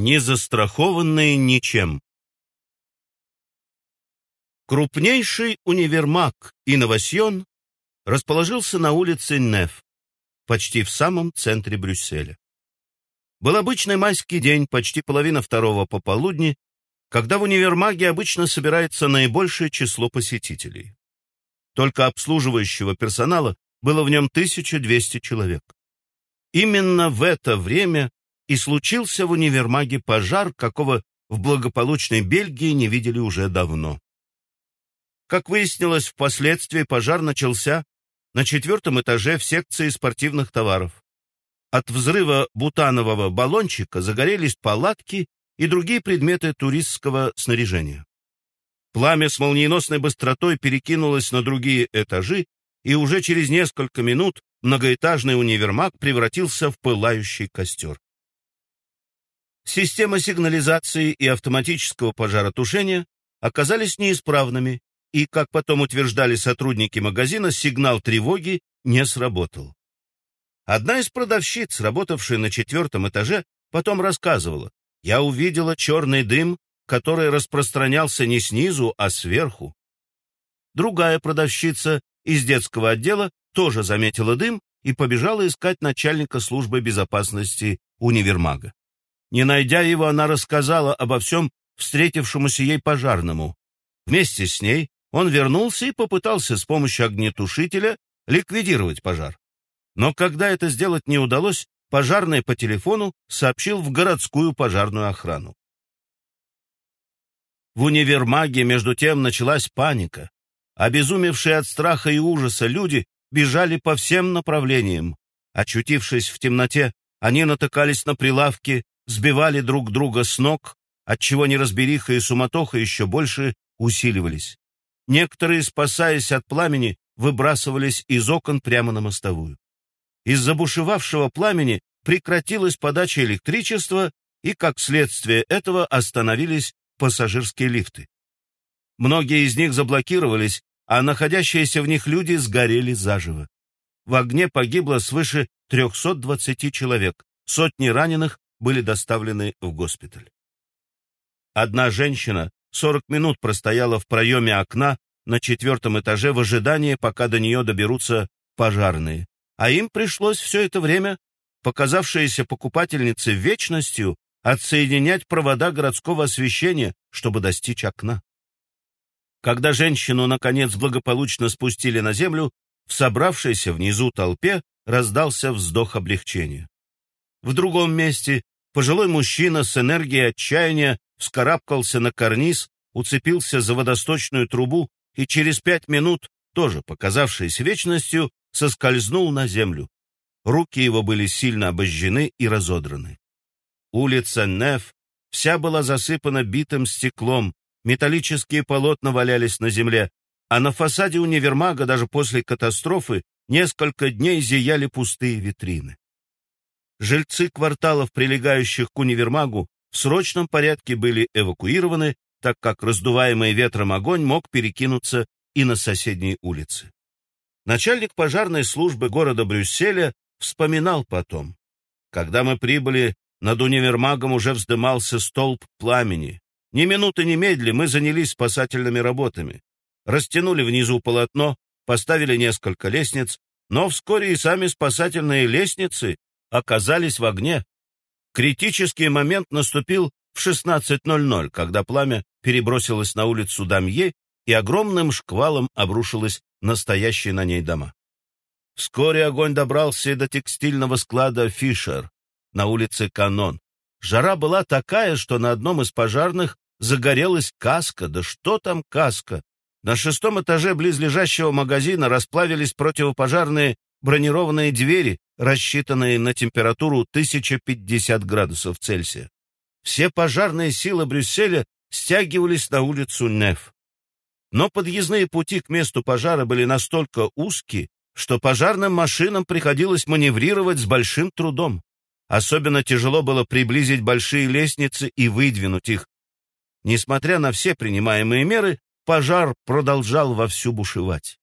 не застрахованные ничем. Крупнейший универмаг «Инновасьон» расположился на улице Неф, почти в самом центре Брюсселя. Был обычный майский день, почти половина второго пополудни, когда в универмаге обычно собирается наибольшее число посетителей. Только обслуживающего персонала было в нем 1200 человек. Именно в это время и случился в универмаге пожар, какого в благополучной Бельгии не видели уже давно. Как выяснилось впоследствии, пожар начался на четвертом этаже в секции спортивных товаров. От взрыва бутанового баллончика загорелись палатки и другие предметы туристского снаряжения. Пламя с молниеносной быстротой перекинулось на другие этажи, и уже через несколько минут многоэтажный универмаг превратился в пылающий костер. Система сигнализации и автоматического пожаротушения оказались неисправными, и, как потом утверждали сотрудники магазина, сигнал тревоги не сработал. Одна из продавщиц, работавшая на четвертом этаже, потом рассказывала, «Я увидела черный дым, который распространялся не снизу, а сверху». Другая продавщица из детского отдела тоже заметила дым и побежала искать начальника службы безопасности универмага. Не найдя его, она рассказала обо всем встретившемуся ей пожарному. Вместе с ней он вернулся и попытался с помощью огнетушителя ликвидировать пожар. Но когда это сделать не удалось, пожарный по телефону сообщил в городскую пожарную охрану. В универмаге, между тем, началась паника. Обезумевшие от страха и ужаса люди бежали по всем направлениям. Очутившись в темноте, они натыкались на прилавки, сбивали друг друга с ног, отчего неразбериха и суматоха еще больше усиливались. Некоторые, спасаясь от пламени, выбрасывались из окон прямо на мостовую. Из-за бушевавшего пламени прекратилась подача электричества, и, как следствие этого, остановились пассажирские лифты. Многие из них заблокировались, а находящиеся в них люди сгорели заживо. В огне погибло свыше 320 человек, сотни раненых были доставлены в госпиталь. Одна женщина 40 минут простояла в проеме окна на четвертом этаже в ожидании, пока до нее доберутся пожарные. А им пришлось все это время, показавшиеся покупательнице вечностью, отсоединять провода городского освещения, чтобы достичь окна. Когда женщину, наконец, благополучно спустили на землю, в собравшейся внизу толпе раздался вздох облегчения. В другом месте пожилой мужчина с энергией отчаяния вскарабкался на карниз, уцепился за водосточную трубу и через пять минут, тоже показавшись вечностью, соскользнул на землю. Руки его были сильно обожжены и разодраны. Улица Неф вся была засыпана битым стеклом, металлические полотна валялись на земле, а на фасаде универмага даже после катастрофы несколько дней зияли пустые витрины. Жильцы кварталов, прилегающих к универмагу, в срочном порядке были эвакуированы, так как раздуваемый ветром огонь мог перекинуться и на соседние улицы. Начальник пожарной службы города Брюсселя вспоминал потом. Когда мы прибыли, над универмагом уже вздымался столб пламени. Ни минуты не медли, мы занялись спасательными работами. Растянули внизу полотно, поставили несколько лестниц, но вскоре и сами спасательные лестницы оказались в огне. Критический момент наступил в 16.00, когда пламя перебросилось на улицу Дамье и огромным шквалом обрушилось настоящие на ней дома. Вскоре огонь добрался и до текстильного склада «Фишер» на улице Канон. Жара была такая, что на одном из пожарных загорелась каска. Да что там каска? На шестом этаже близлежащего магазина расплавились противопожарные бронированные двери, рассчитанные на температуру 1050 градусов Цельсия. Все пожарные силы Брюсселя стягивались на улицу Неф. Но подъездные пути к месту пожара были настолько узкие, что пожарным машинам приходилось маневрировать с большим трудом. Особенно тяжело было приблизить большие лестницы и выдвинуть их. Несмотря на все принимаемые меры, пожар продолжал вовсю бушевать.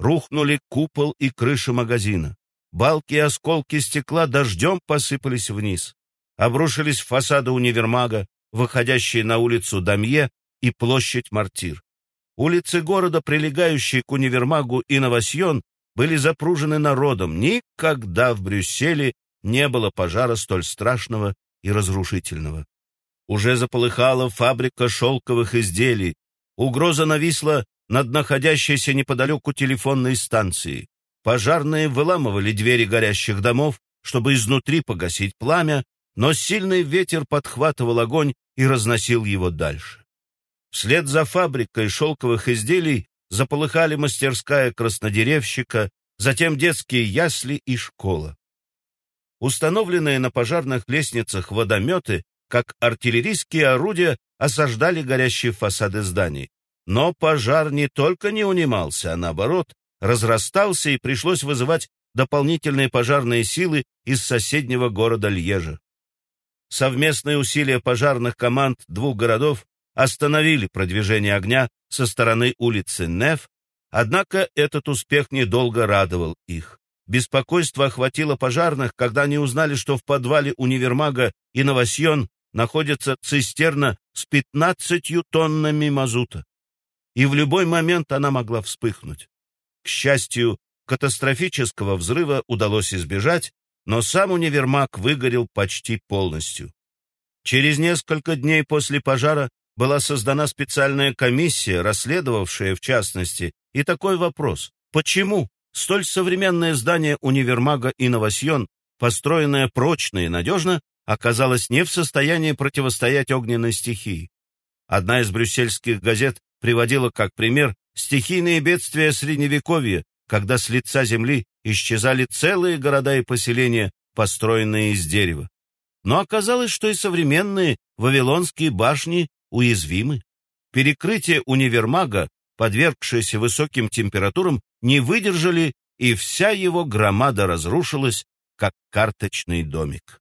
Рухнули купол и крыша магазина. Балки и осколки стекла дождем посыпались вниз. обрушились фасады универмага, выходящие на улицу Дамье и площадь Мартир. Улицы города, прилегающие к универмагу и Новосьон, были запружены народом. Никогда в Брюсселе не было пожара столь страшного и разрушительного. Уже заполыхала фабрика шелковых изделий. Угроза нависла над находящейся неподалеку телефонной станцией. Пожарные выламывали двери горящих домов, чтобы изнутри погасить пламя, но сильный ветер подхватывал огонь и разносил его дальше. Вслед за фабрикой шелковых изделий заполыхали мастерская краснодеревщика, затем детские ясли и школа. Установленные на пожарных лестницах водометы, как артиллерийские орудия, осаждали горящие фасады зданий. Но пожар не только не унимался, а наоборот, разрастался и пришлось вызывать дополнительные пожарные силы из соседнего города Льежа. Совместные усилия пожарных команд двух городов остановили продвижение огня со стороны улицы Неф, однако этот успех недолго радовал их. Беспокойство охватило пожарных, когда они узнали, что в подвале универмага и Новосьон находится цистерна с 15 тоннами мазута. И в любой момент она могла вспыхнуть. К счастью, катастрофического взрыва удалось избежать, но сам универмаг выгорел почти полностью. Через несколько дней после пожара была создана специальная комиссия, расследовавшая, в частности, и такой вопрос. Почему столь современное здание универмага и Новосьон, построенное прочно и надежно, оказалось не в состоянии противостоять огненной стихии? Одна из брюссельских газет приводила как пример стихийные бедствия Средневековья, когда с лица земли исчезали целые города и поселения, построенные из дерева. Но оказалось, что и современные вавилонские башни уязвимы. Перекрытие универмага, подвергшееся высоким температурам, не выдержали, и вся его громада разрушилась, как карточный домик.